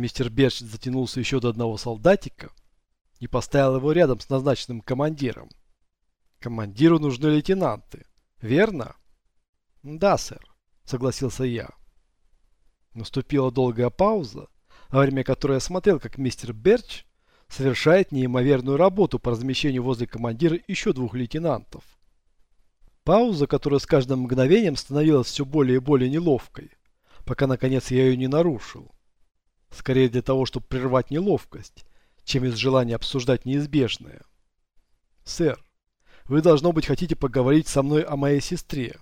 Мистер Берч затянулся еще до одного солдатика и поставил его рядом с назначенным командиром. Командиру нужны лейтенанты, верно? Да, сэр, согласился я. Наступила долгая пауза, во время которой я смотрел, как мистер Берч совершает неимоверную работу по размещению возле командира еще двух лейтенантов. Пауза, которая с каждым мгновением становилась все более и более неловкой, пока наконец я ее не нарушил. Скорее для того, чтобы прервать неловкость, чем из желания обсуждать неизбежное. «Сэр, вы, должно быть, хотите поговорить со мной о моей сестре».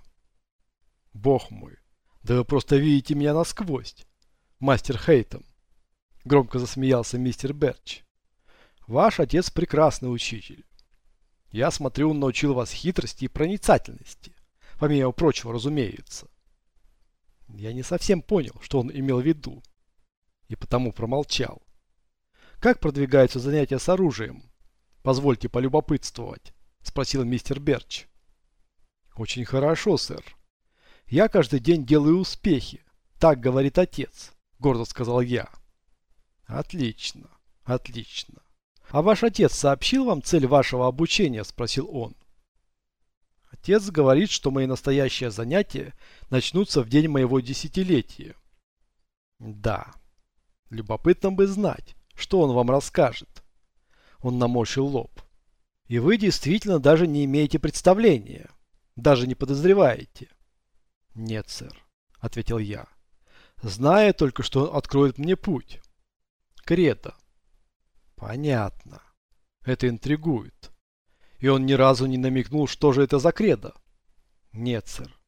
«Бог мой, да вы просто видите меня насквозь, мастер Хейтом!» Громко засмеялся мистер Берч. «Ваш отец прекрасный учитель. Я смотрю, он научил вас хитрости и проницательности. Помимо прочего, разумеется». Я не совсем понял, что он имел в виду и потому промолчал. «Как продвигаются занятия с оружием? Позвольте полюбопытствовать», – спросил мистер Берч. «Очень хорошо, сэр. Я каждый день делаю успехи. Так говорит отец», – гордо сказал я. «Отлично, отлично. А ваш отец сообщил вам цель вашего обучения?» – спросил он. Отец говорит, что мои настоящие занятия начнутся в день моего десятилетия. Да, Любопытно бы знать, что он вам расскажет. Он наморщил лоб. И вы действительно даже не имеете представления. Даже не подозреваете. Нет, сэр, ответил я. Зная только, что он откроет мне путь. Крета. Понятно. Это интригует. И он ни разу не намекнул, что же это за кредо. Нет, сэр.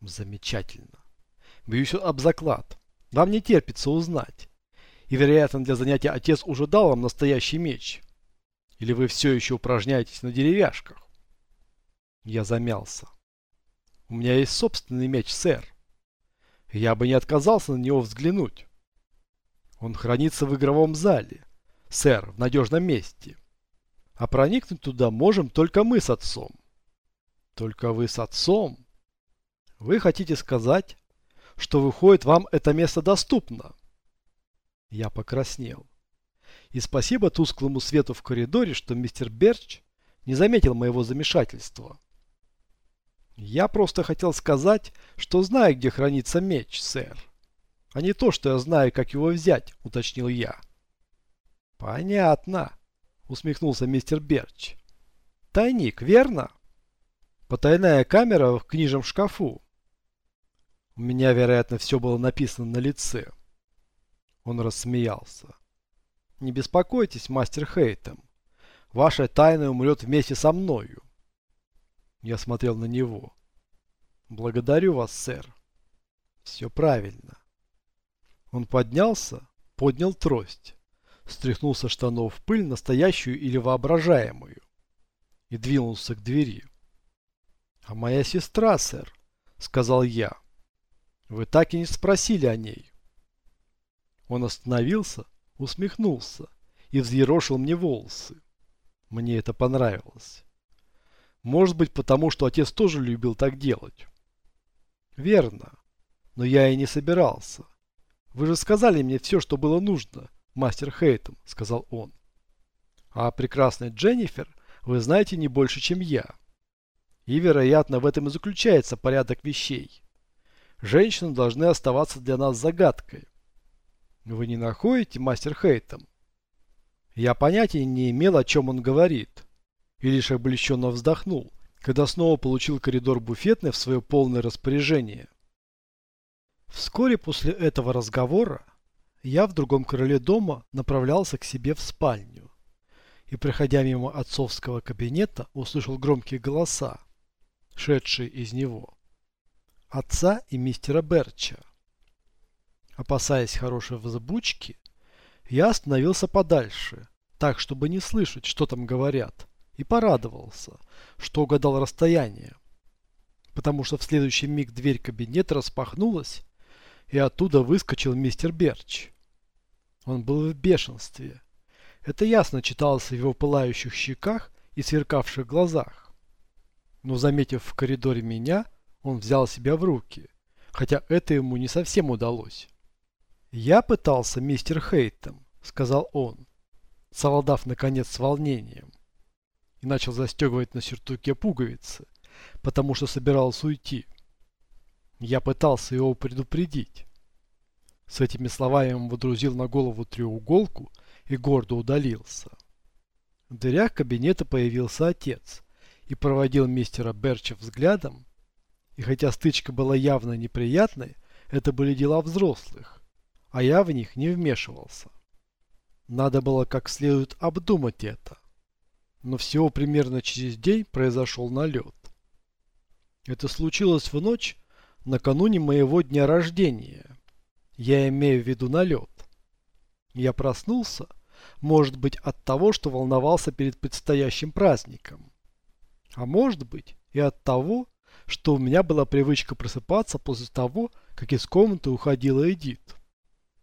Замечательно. Бьюсь об заклад. Вам не терпится узнать, и, вероятно, для занятия отец уже дал вам настоящий меч. Или вы все еще упражняетесь на деревяшках? Я замялся. У меня есть собственный меч, сэр. Я бы не отказался на него взглянуть. Он хранится в игровом зале, сэр, в надежном месте. А проникнуть туда можем только мы с отцом. Только вы с отцом? Вы хотите сказать, что выходит вам это место доступно? Я покраснел. И спасибо тусклому свету в коридоре, что мистер Берч не заметил моего замешательства. Я просто хотел сказать, что знаю, где хранится меч, сэр. А не то, что я знаю, как его взять, уточнил я. Понятно, усмехнулся мистер Берч. Тайник, верно? Потайная камера в книжном шкафу. У меня, вероятно, все было написано на лице. Он рассмеялся. «Не беспокойтесь, мастер Хейтем. Ваша тайна умрет вместе со мною». Я смотрел на него. «Благодарю вас, сэр». «Все правильно». Он поднялся, поднял трость, стряхнул со штанов пыль, настоящую или воображаемую, и двинулся к двери. «А моя сестра, сэр», — сказал я. «Вы так и не спросили о ней». Он остановился, усмехнулся и взъерошил мне волосы. Мне это понравилось. Может быть, потому что отец тоже любил так делать. Верно. Но я и не собирался. Вы же сказали мне все, что было нужно, мастер Хейтом, сказал он. А прекрасный Дженнифер вы знаете не больше, чем я. И, вероятно, в этом и заключается порядок вещей. Женщины должны оставаться для нас загадкой. Вы не находите, мастер Хейтом? Я понятия не имел, о чем он говорит. И лишь облегченно вздохнул, когда снова получил коридор буфетный в свое полное распоряжение. Вскоре после этого разговора я в другом крыле дома направлялся к себе в спальню. И, проходя мимо отцовского кабинета, услышал громкие голоса, шедшие из него. Отца и мистера Берча. Опасаясь хорошей взбучки, я остановился подальше, так, чтобы не слышать, что там говорят, и порадовался, что угадал расстояние. Потому что в следующий миг дверь кабинета распахнулась, и оттуда выскочил мистер Берч. Он был в бешенстве. Это ясно читалось в его пылающих щеках и сверкавших глазах. Но заметив в коридоре меня, он взял себя в руки, хотя это ему не совсем удалось. «Я пытался, мистер Хейтем», — сказал он, совладав наконец с волнением, и начал застегивать на сюртуке пуговицы, потому что собирался уйти. Я пытался его предупредить. С этими словами он водрузил на голову треуголку и гордо удалился. В дверях кабинета появился отец и проводил мистера Берча взглядом, и хотя стычка была явно неприятной, это были дела взрослых, а я в них не вмешивался. Надо было как следует обдумать это. Но всего примерно через день произошел налет. Это случилось в ночь накануне моего дня рождения. Я имею в виду налет. Я проснулся, может быть, от того, что волновался перед предстоящим праздником. А может быть, и от того, что у меня была привычка просыпаться после того, как из комнаты уходила Эдит.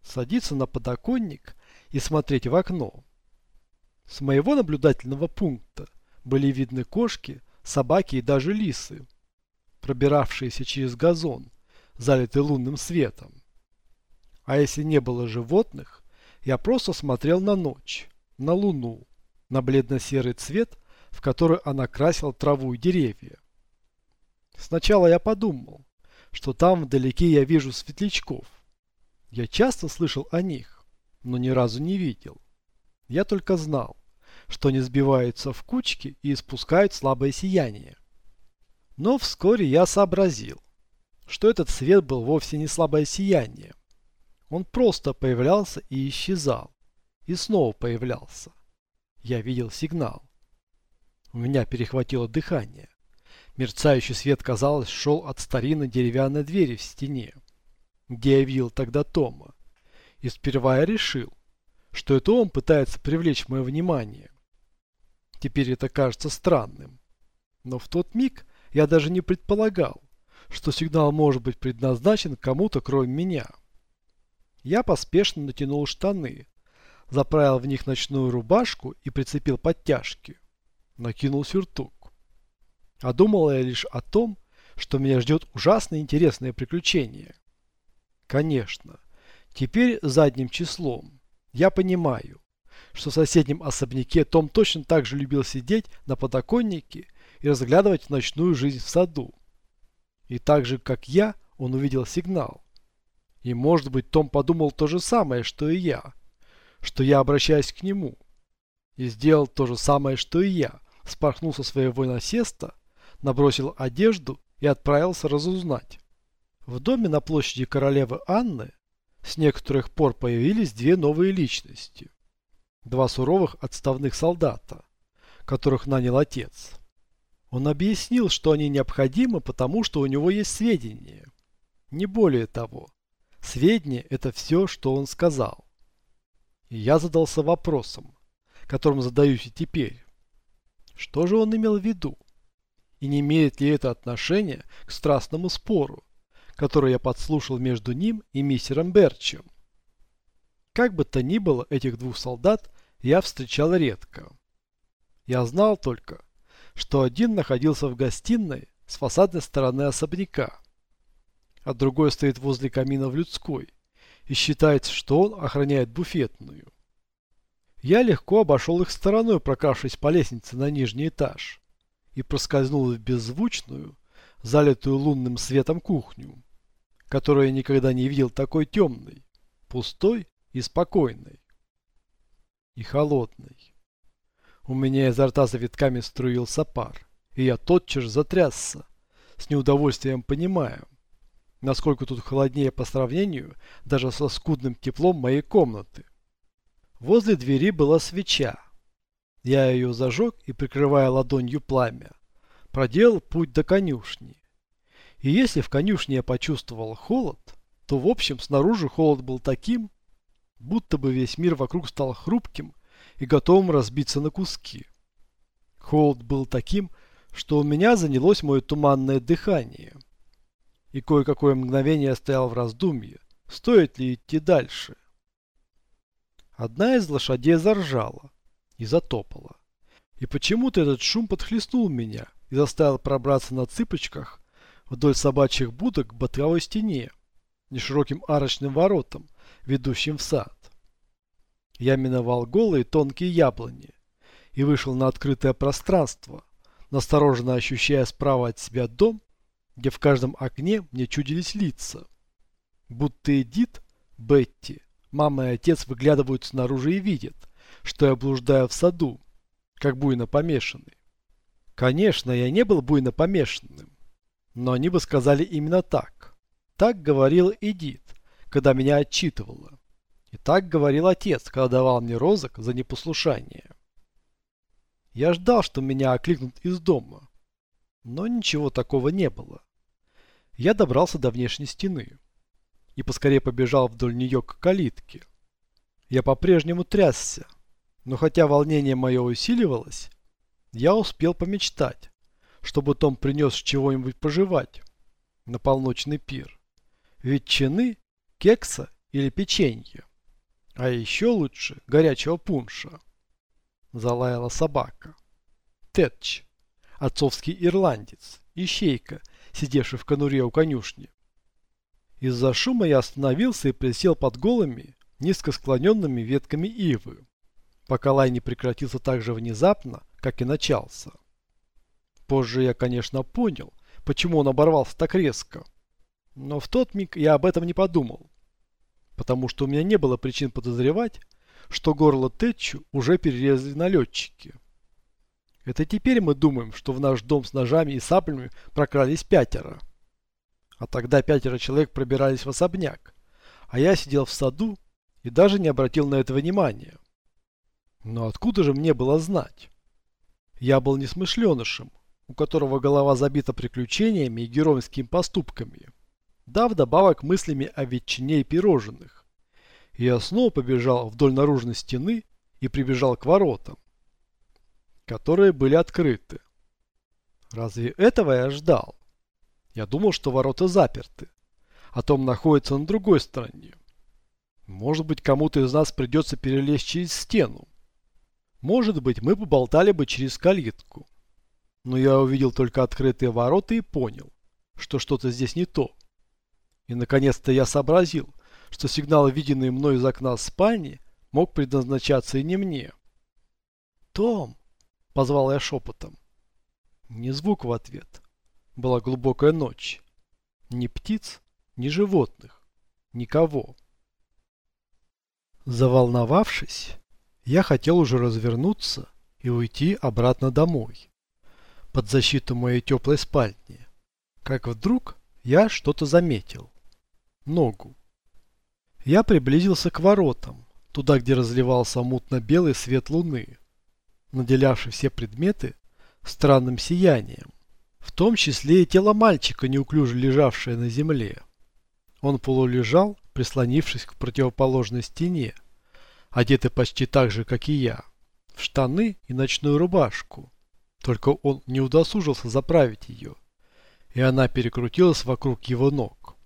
Садиться на подоконник и смотреть в окно. С моего наблюдательного пункта были видны кошки, собаки и даже лисы, пробиравшиеся через газон, залитый лунным светом. А если не было животных, я просто смотрел на ночь, на луну, на бледно-серый цвет, в который она красила траву и деревья. Сначала я подумал, что там вдалеке я вижу светлячков. Я часто слышал о них, но ни разу не видел. Я только знал, что они сбиваются в кучки и испускают слабое сияние. Но вскоре я сообразил, что этот свет был вовсе не слабое сияние. Он просто появлялся и исчезал, и снова появлялся. Я видел сигнал. У меня перехватило дыхание. Мерцающий свет, казалось, шел от старинной деревянной двери в стене, где я видел тогда Тома. И сперва я решил, что это он пытается привлечь мое внимание. Теперь это кажется странным. Но в тот миг я даже не предполагал, что сигнал может быть предназначен кому-то кроме меня. Я поспешно натянул штаны, заправил в них ночную рубашку и прицепил подтяжки. Накинул сюртук. А думал я лишь о том, что меня ждет ужасно интересное приключение. Конечно, теперь задним числом я понимаю, что в соседнем особняке Том точно так же любил сидеть на подоконнике и разглядывать ночную жизнь в саду. И так же, как я, он увидел сигнал. И может быть Том подумал то же самое, что и я, что я обращаюсь к нему. И сделал то же самое, что и я, спорхнул со своего насеста, набросил одежду и отправился разузнать. В доме на площади королевы Анны с некоторых пор появились две новые личности. Два суровых отставных солдата, которых нанял отец. Он объяснил, что они необходимы, потому что у него есть сведения. Не более того. Сведения – это все, что он сказал. И я задался вопросом, которым задаюсь и теперь. Что же он имел в виду? И не имеет ли это отношение к страстному спору, который я подслушал между ним и мистером Берчем? Как бы то ни было, этих двух солдат я встречал редко. Я знал только, что один находился в гостиной с фасадной стороны особняка, а другой стоит возле камина в людской, и считается, что он охраняет буфетную. Я легко обошел их стороной, прокравшись по лестнице на нижний этаж, и проскользнул в беззвучную, залитую лунным светом кухню, которую я никогда не видел такой темной, пустой и спокойной. И холодной. У меня изо рта завитками струился пар, и я тотчас затрясся, с неудовольствием понимая, насколько тут холоднее по сравнению даже со скудным теплом моей комнаты. Возле двери была свеча. Я ее зажег и, прикрывая ладонью пламя, проделал путь до конюшни. И если в конюшне я почувствовал холод, то в общем снаружи холод был таким, будто бы весь мир вокруг стал хрупким и готовым разбиться на куски. Холод был таким, что у меня занялось мое туманное дыхание. И кое-какое мгновение я стоял в раздумье, стоит ли идти дальше. Одна из лошадей заржала и затопала. И почему-то этот шум подхлестнул меня и заставил пробраться на цыпочках вдоль собачьих будок к боковой стене, нешироким арочным воротам, ведущим в сад. Я миновал голые тонкие яблони и вышел на открытое пространство, настороженно ощущая справа от себя дом, где в каждом окне мне чудились лица. Будто Эдит, Бетти, мама и отец выглядывают снаружи и видят, что я блуждаю в саду, как буйно помешанный. Конечно, я не был буйно помешанным, но они бы сказали именно так. Так говорил Эдит, когда меня отчитывала. И так говорил отец, когда давал мне розок за непослушание. Я ждал, что меня окликнут из дома, но ничего такого не было. Я добрался до внешней стены и поскорее побежал вдоль нее к калитке. Я по-прежнему трясся, но хотя волнение мое усиливалось, я успел помечтать, чтобы Том принес чего-нибудь пожевать на полночный пир. Ветчины, кекса или печенье. А еще лучше горячего пунша. Залаяла собака. Тетч, отцовский ирландец, ищейка, сидевший в конуре у конюшни. Из-за шума я остановился и присел под голыми, низко склоненными ветками ивы, пока лай не прекратился так же внезапно, как и начался. Позже я, конечно, понял, почему он оборвался так резко. Но в тот миг я об этом не подумал, потому что у меня не было причин подозревать, что горло Тэтчу уже перерезали налетчики. Это теперь мы думаем, что в наш дом с ножами и саплями прокрались пятеро. А тогда пятеро человек пробирались в особняк, а я сидел в саду и даже не обратил на это внимания. Но откуда же мне было знать? Я был несмышленышем, у которого голова забита приключениями и героическими поступками. Да, вдобавок мыслями о ветчине и пирожных. Я снова побежал вдоль наружной стены и прибежал к воротам, которые были открыты. Разве этого я ждал? Я думал, что ворота заперты, а Том находится на другой стороне. Может быть, кому-то из нас придется перелезть через стену. Может быть, мы поболтали бы через калитку. Но я увидел только открытые ворота и понял, что что-то здесь не то. И наконец-то я сообразил, что сигнал, виденный мной из окна спальни, мог предназначаться и не мне. «Том!» – позвал я шепотом. Ни звук в ответ. Была глубокая ночь. Ни птиц, ни животных. Никого. Заволновавшись, я хотел уже развернуться и уйти обратно домой, под защиту моей теплой спальни, как вдруг я что-то заметил. Ногу. Я приблизился к воротам, туда, где разливался мутно-белый свет луны, наделявший все предметы странным сиянием, в том числе и тело мальчика, неуклюже лежавшее на земле. Он полулежал, прислонившись к противоположной стене, одетый почти так же, как и я, в штаны и ночную рубашку. Только он не удосужился заправить ее, и она перекрутилась вокруг его ног,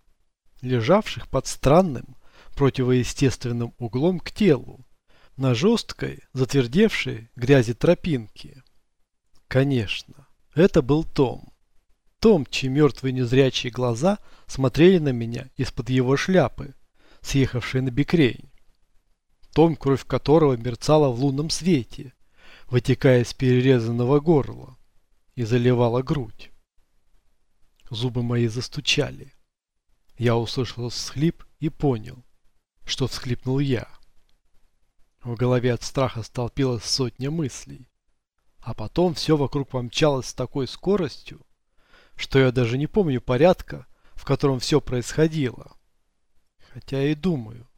лежавших под странным, противоестественным углом к телу, на жесткой, затвердевшей грязи тропинки. Конечно, это был Том. Том, чьи мертвые незрячие глаза смотрели на меня из-под его шляпы, съехавшей на бекрень том, кровь которого мерцала в лунном свете, вытекая из перерезанного горла, и заливала грудь. Зубы мои застучали. Я услышал всхлип и понял, что всхлипнул я. В голове от страха столпилась сотня мыслей. А потом все вокруг помчалось с такой скоростью, что я даже не помню порядка, в котором все происходило. Хотя и думаю,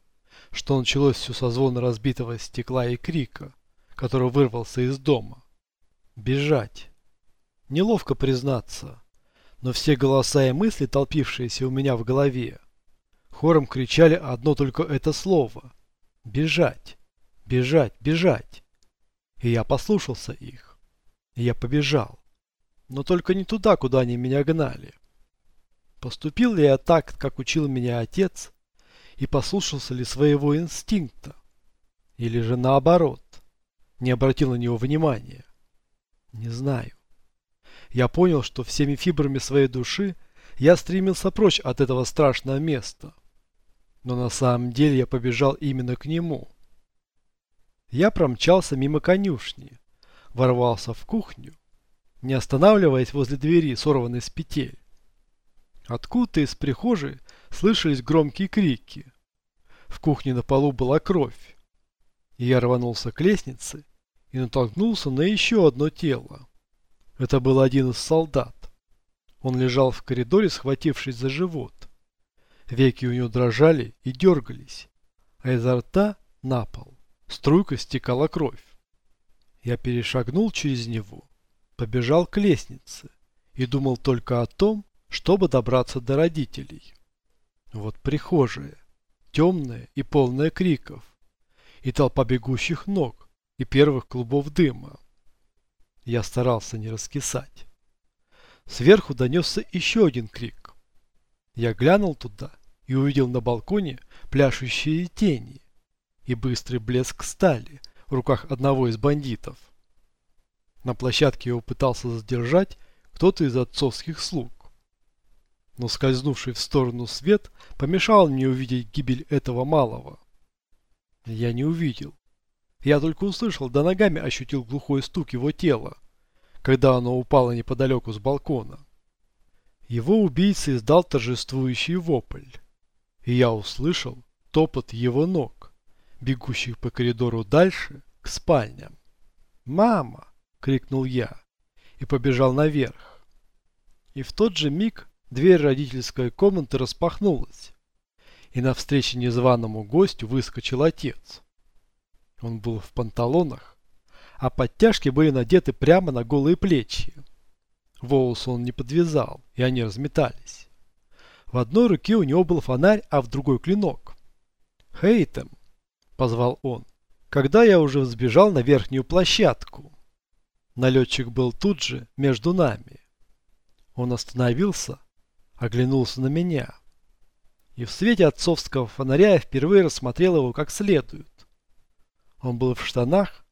что началось все со звона разбитого стекла и крика, который вырвался из дома. Бежать. Неловко признаться, но все голоса и мысли, толпившиеся у меня в голове, хором кричали одно только это слово. Бежать, бежать, бежать. И я послушался их. И я побежал. Но только не туда, куда они меня гнали. Поступил ли я так, как учил меня отец, и послушался ли своего инстинкта. Или же наоборот, не обратил на него внимания. Не знаю. Я понял, что всеми фибрами своей души я стремился прочь от этого страшного места. Но на самом деле я побежал именно к нему. Я промчался мимо конюшни, ворвался в кухню, не останавливаясь возле двери, сорванной с петель. Откуда-то из прихожей слышались громкие крики. В кухне на полу была кровь. Я рванулся к лестнице и натолкнулся на еще одно тело. Это был один из солдат. Он лежал в коридоре, схватившись за живот. Веки у него дрожали и дергались, а изо рта на пол струйка стекала кровь. Я перешагнул через него, побежал к лестнице и думал только о том, чтобы добраться до родителей. Вот прихожая, темная и полная криков, и толпа бегущих ног, и первых клубов дыма. Я старался не раскисать. Сверху донесся еще один крик. Я глянул туда и увидел на балконе пляшущие тени и быстрый блеск стали в руках одного из бандитов. На площадке его пытался задержать кто-то из отцовских слуг. Но скользнувший в сторону свет помешал мне увидеть гибель этого малого. Я не увидел. Я только услышал, да ногами ощутил глухой стук его тела, когда оно упало неподалеку с балкона. Его убийца издал торжествующий вопль, и я услышал топот его ног, бегущих по коридору дальше, к спальням. «Мама!» — крикнул я и побежал наверх. И в тот же миг дверь родительской комнаты распахнулась, и навстречу незваному гостю выскочил отец. Он был в панталонах, а подтяжки были надеты прямо на голые плечи. Волосы он не подвязал, и они разметались. В одной руке у него был фонарь, а в другой клинок. «Хейтем!» – позвал он, когда я уже взбежал на верхнюю площадку. Налетчик был тут же, между нами. Он остановился, оглянулся на меня. И в свете отцовского фонаря я впервые рассмотрел его как следует. Он был в штанах,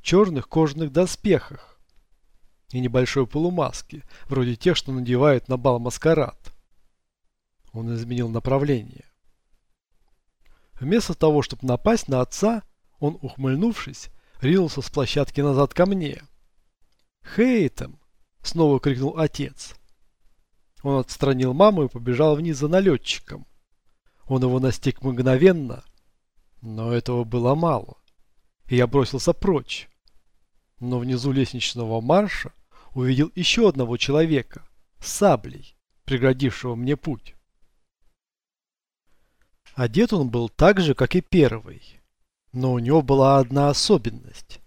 черных кожаных доспехах и небольшой полумаске, вроде тех, что надевают на бал маскарад. Он изменил направление. Вместо того, чтобы напасть на отца, он, ухмыльнувшись, ринулся с площадки назад ко мне. «Хейтем!» — снова крикнул отец. Он отстранил маму и побежал вниз за налетчиком. Он его настиг мгновенно, но этого было мало и я бросился прочь. Но внизу лестничного марша увидел еще одного человека с саблей, преградившего мне путь. Одет он был так же, как и первый, но у него была одна особенность,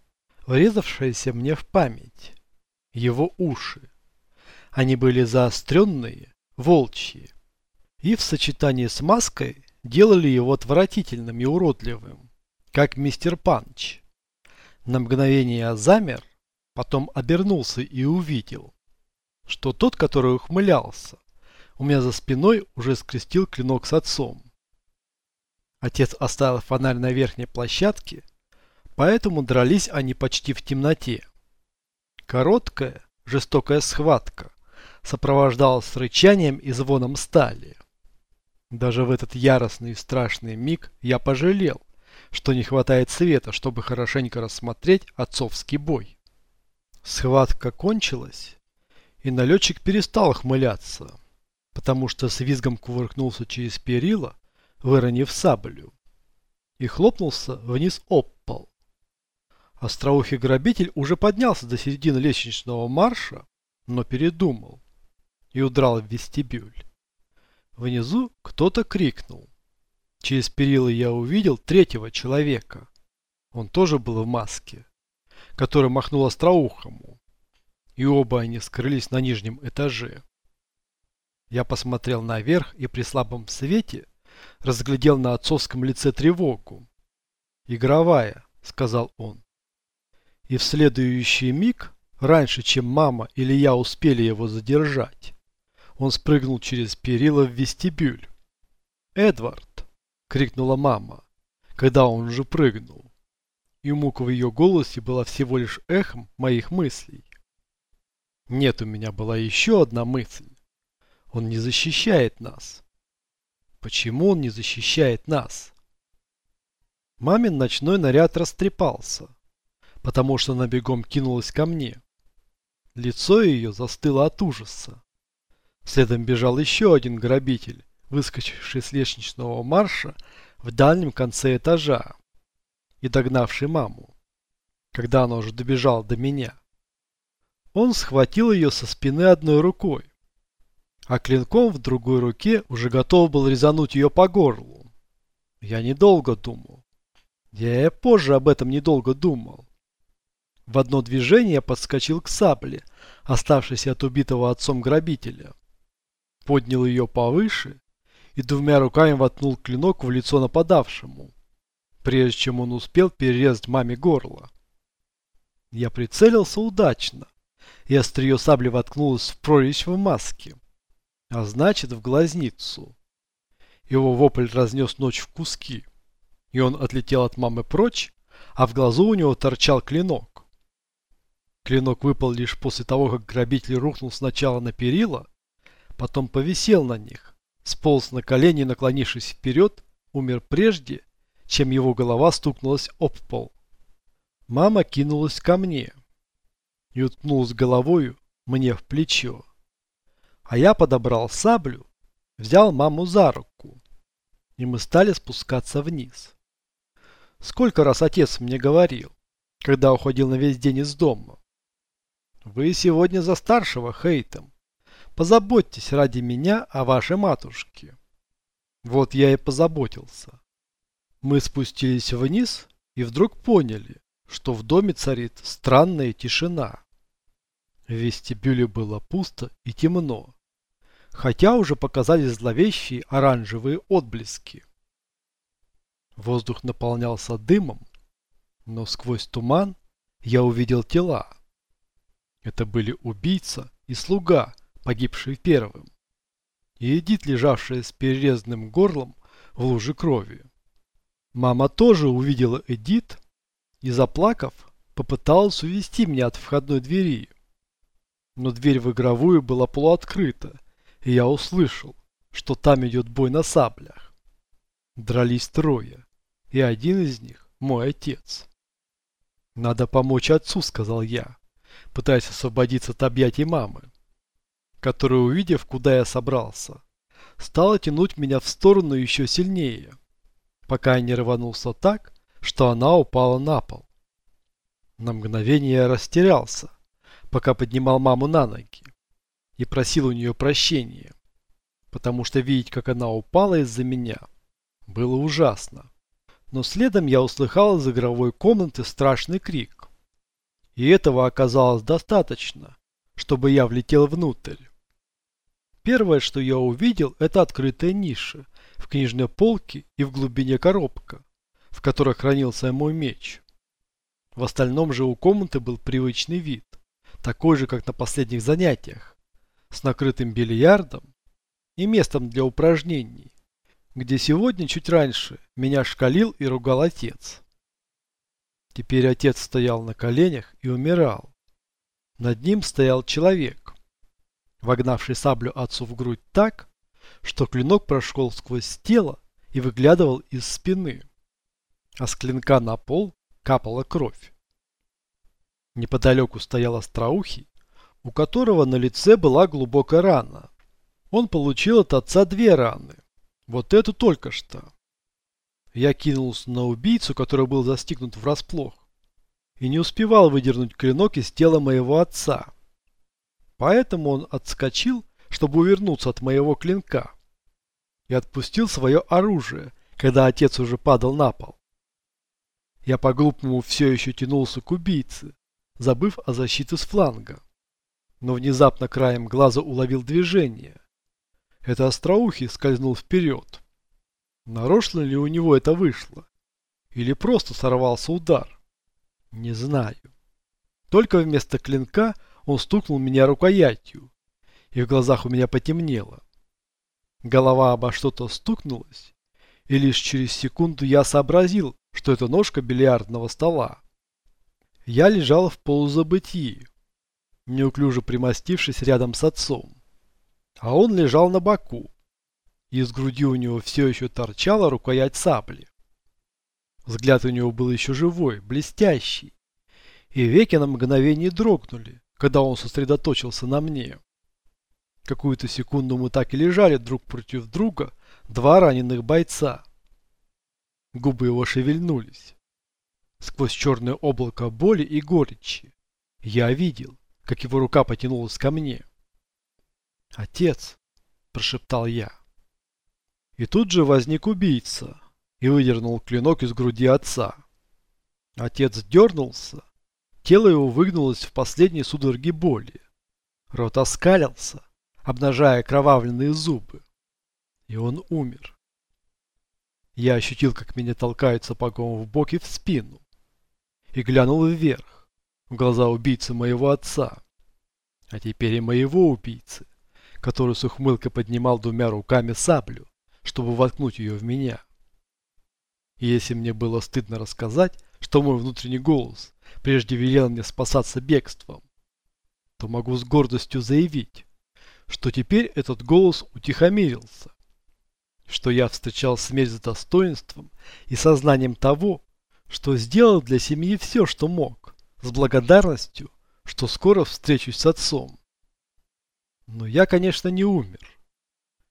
врезавшаяся мне в память. Его уши. Они были заостренные, волчьи, и в сочетании с маской делали его отвратительным и уродливым как мистер Панч. На мгновение замер, потом обернулся и увидел, что тот, который ухмылялся, у меня за спиной уже скрестил клинок с отцом. Отец оставил фонарь на верхней площадке, поэтому дрались они почти в темноте. Короткая, жестокая схватка сопровождалась рычанием и звоном стали. Даже в этот яростный и страшный миг я пожалел, что не хватает света, чтобы хорошенько рассмотреть отцовский бой. Схватка кончилась, и налетчик перестал хмыляться, потому что с визгом кувыркнулся через перила, выронив саблю, и хлопнулся вниз об пол. Остроухий грабитель уже поднялся до середины лестничного марша, но передумал и удрал в вестибюль. Внизу кто-то крикнул. Через перила я увидел третьего человека. Он тоже был в маске, который махнул остроухому. И оба они скрылись на нижнем этаже. Я посмотрел наверх и при слабом свете разглядел на отцовском лице тревогу. «Игровая», — сказал он. И в следующий миг, раньше, чем мама или я успели его задержать, он спрыгнул через перила в вестибюль. «Эдвард!» — крикнула мама, когда он уже прыгнул. И мука в ее голосе была всего лишь эхом моих мыслей. Нет, у меня была еще одна мысль. Он не защищает нас. Почему он не защищает нас? Мамин ночной наряд растрепался, потому что она бегом кинулась ко мне. Лицо ее застыло от ужаса. Следом бежал еще один грабитель, выскочивший с лестничного марша в дальнем конце этажа и догнавший маму, когда она уже добежала до меня. Он схватил ее со спины одной рукой, а клинком в другой руке уже готов был резануть ее по горлу. Я недолго думал. Я и позже об этом недолго думал. В одно движение я подскочил к сабле, оставшейся от убитого отцом грабителя. Поднял ее повыше и двумя руками воткнул клинок в лицо нападавшему, прежде чем он успел перерезать маме горло. Я прицелился удачно, и острие сабли воткнулось в прорезь в маске, а значит в глазницу. Его вопль разнес ночь в куски, и он отлетел от мамы прочь, а в глазу у него торчал клинок. Клинок выпал лишь после того, как грабитель рухнул сначала на перила, потом повисел на них, сполз на колени, наклонившись вперед, умер прежде, чем его голова стукнулась об пол. Мама кинулась ко мне и уткнулась головою мне в плечо. А я подобрал саблю, взял маму за руку, и мы стали спускаться вниз. Сколько раз отец мне говорил, когда уходил на весь день из дома. Вы сегодня за старшего, Хейтом. Позаботьтесь ради меня о вашей матушке. Вот я и позаботился. Мы спустились вниз и вдруг поняли, что в доме царит странная тишина. В вестибюле было пусто и темно, хотя уже показались зловещие оранжевые отблески. Воздух наполнялся дымом, но сквозь туман я увидел тела. Это были убийца и слуга, погибший первым, и Эдит, лежавшая с перерезанным горлом в луже крови. Мама тоже увидела Эдит и, заплакав, попыталась увести меня от входной двери но дверь в игровую была полуоткрыта, и я услышал, что там идет бой на саблях. Дрались трое, и один из них – мой отец. «Надо помочь отцу», – сказал я, пытаясь освободиться от объятий мамы, которая, увидев, куда я собрался, стала тянуть меня в сторону еще сильнее, пока я не рванулся так, что она упала на пол. На мгновение я растерялся, пока поднимал маму на ноги и просил у нее прощения, потому что видеть, как она упала из-за меня, было ужасно. Но следом я услыхал из игровой комнаты страшный крик. И этого оказалось достаточно, чтобы я влетел внутрь. Первое, что я увидел, это открытая ниша в книжной полке и в глубине коробка, в которой хранился мой меч. В остальном же у комнаты был привычный вид такой же, как на последних занятиях, с накрытым бильярдом и местом для упражнений, где сегодня чуть раньше меня шкалил и ругал отец. Теперь отец стоял на коленях и умирал. Над ним стоял человек, вогнавший саблю отцу в грудь так, что клинок прошел сквозь тело и выглядывал из спины, а с клинка на пол капала кровь. Неподалеку стоял остроухий, у которого на лице была глубокая рана. Он получил от отца две раны. Вот эту только что. Я кинулся на убийцу, который был застигнут врасплох, и не успевал выдернуть клинок из тела моего отца. Поэтому он отскочил, чтобы увернуться от моего клинка, и отпустил свое оружие, когда отец уже падал на пол. Я по-глупому все еще тянулся к убийце, забыв о защите с фланга. Но внезапно краем глаза уловил движение. Это остроухий скользнул вперед. Нарочно ли у него это вышло? Или просто сорвался удар? Не знаю. Только вместо клинка он стукнул меня рукоятью, и в глазах у меня потемнело. Голова обо что-то стукнулась, и лишь через секунду я сообразил, что это ножка бильярдного стола. Я лежал в полузабытии, неуклюже примостившись рядом с отцом. А он лежал на боку и из груди у него все еще торчала рукоять сабли. Взгляд у него был еще живой, блестящий, и веки на мгновение дрогнули, когда он сосредоточился на мне. Какую-то секунду мы так и лежали друг против друга, два раненых бойца. Губы его шевельнулись. Сквозь черное облако боли и горечи я видел, как его рука потянулась ко мне. «Отец!» – прошептал я. И тут же возник убийца и выдернул клинок из груди отца. Отец дернулся, тело его выгнулось в последней судороге боли. Рот оскалился, обнажая кровавленные зубы. И он умер. Я ощутил, как меня толкают сапогом в бок и в спину. И глянул вверх, в глаза убийцы моего отца. А теперь и моего убийцы, который с ухмылкой поднимал двумя руками саблю, чтобы воткнуть ее в меня. И если мне было стыдно рассказать, что мой внутренний голос прежде велел мне спасаться бегством, то могу с гордостью заявить, что теперь этот голос утихомирился, что я встречал смерть с достоинством и сознанием того, что сделал для семьи все, что мог, с благодарностью, что скоро встречусь с отцом. Но я, конечно, не умер.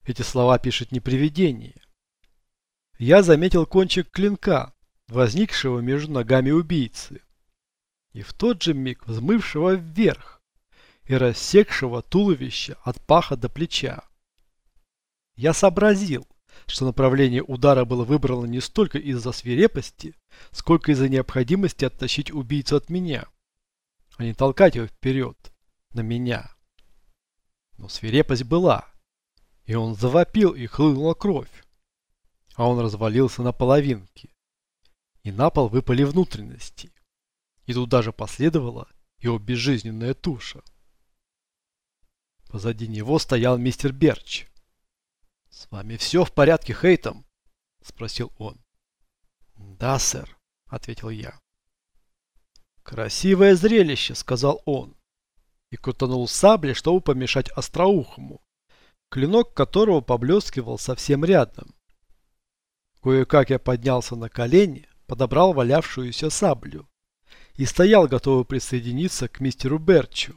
Эти слова пишет не привидение. Я заметил кончик клинка, возникшего между ногами убийцы, и в тот же миг взмывшего вверх и рассекшего туловище от паха до плеча. Я сообразил, что направление удара было выбрано не столько из-за свирепости, сколько из-за необходимости оттащить убийцу от меня, а не толкать его вперед, на меня. Но свирепость была, и он завопил и хлынула кровь, а он развалился на половинки, и на пол выпали внутренности, и тут даже последовала его безжизненная туша. Позади него стоял мистер Берч. «С вами все в порядке, Хейтом?» – спросил он. «Да, сэр», – ответил я. «Красивое зрелище», – сказал он. И крутанул сабли, чтобы помешать остроухому, клинок которого поблескивал совсем рядом. Кое-как я поднялся на колени, подобрал валявшуюся саблю и стоял, готовый присоединиться к мистеру Берчу,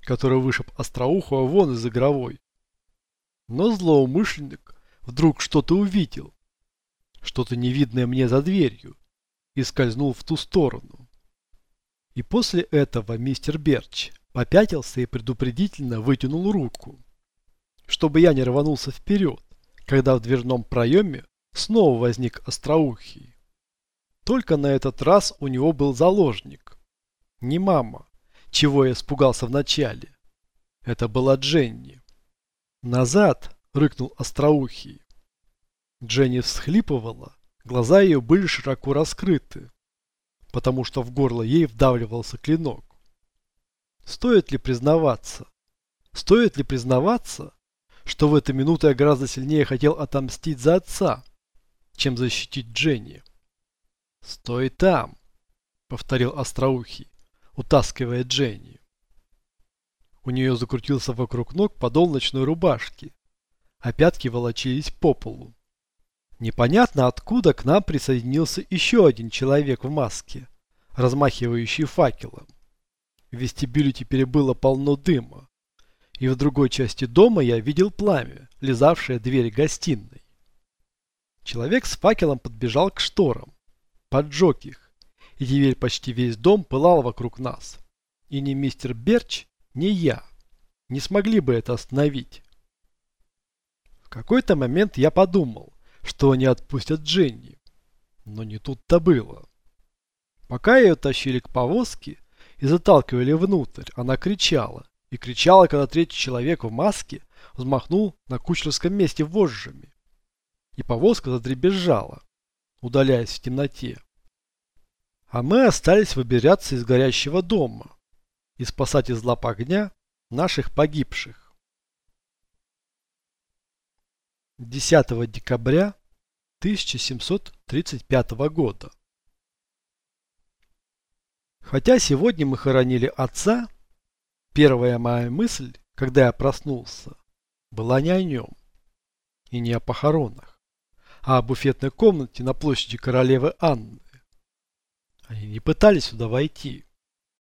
который вышиб остроухого вон из игровой. Но злоумышленник вдруг что-то увидел, что-то невидное мне за дверью, и скользнул в ту сторону. И после этого мистер Берч попятился и предупредительно вытянул руку, чтобы я не рванулся вперед, когда в дверном проеме снова возник остроухий. Только на этот раз у него был заложник. Не мама, чего я испугался вначале. Это была Дженни. «Назад!» – рыкнул остроухий. Дженни всхлипывала, глаза ее были широко раскрыты, потому что в горло ей вдавливался клинок. Стоит ли признаваться? Стоит ли признаваться, что в эту минуту я гораздо сильнее хотел отомстить за отца, чем защитить Дженни? «Стой там!» — повторил Остроухий, утаскивая Дженни. У нее закрутился вокруг ног подол ночной рубашки, а пятки волочились по полу. Непонятно откуда к нам присоединился еще один человек в маске, размахивающий факелом. В вестибюле теперь было полно дыма, и в другой части дома я видел пламя, лизавшее дверь гостиной. Человек с факелом подбежал к шторам, поджег их, и теперь почти весь дом пылал вокруг нас. И ни мистер Берч, ни я не смогли бы это остановить. В какой-то момент я подумал, что они отпустят Дженни, но не тут-то было. Пока ее тащили к повозке и заталкивали внутрь, она кричала. И кричала, когда третий человек в маске взмахнул на кучерском месте вожжами. И повозка задребезжала удаляясь в темноте. А мы остались выбираться из горящего дома и спасать из лап огня наших погибших. 10 декабря 1735 года. Хотя сегодня мы хоронили отца, первая моя мысль, когда я проснулся, была не о нем. И не о похоронах, о буфетной комнате на площади королевы Анны. Они не пытались сюда войти.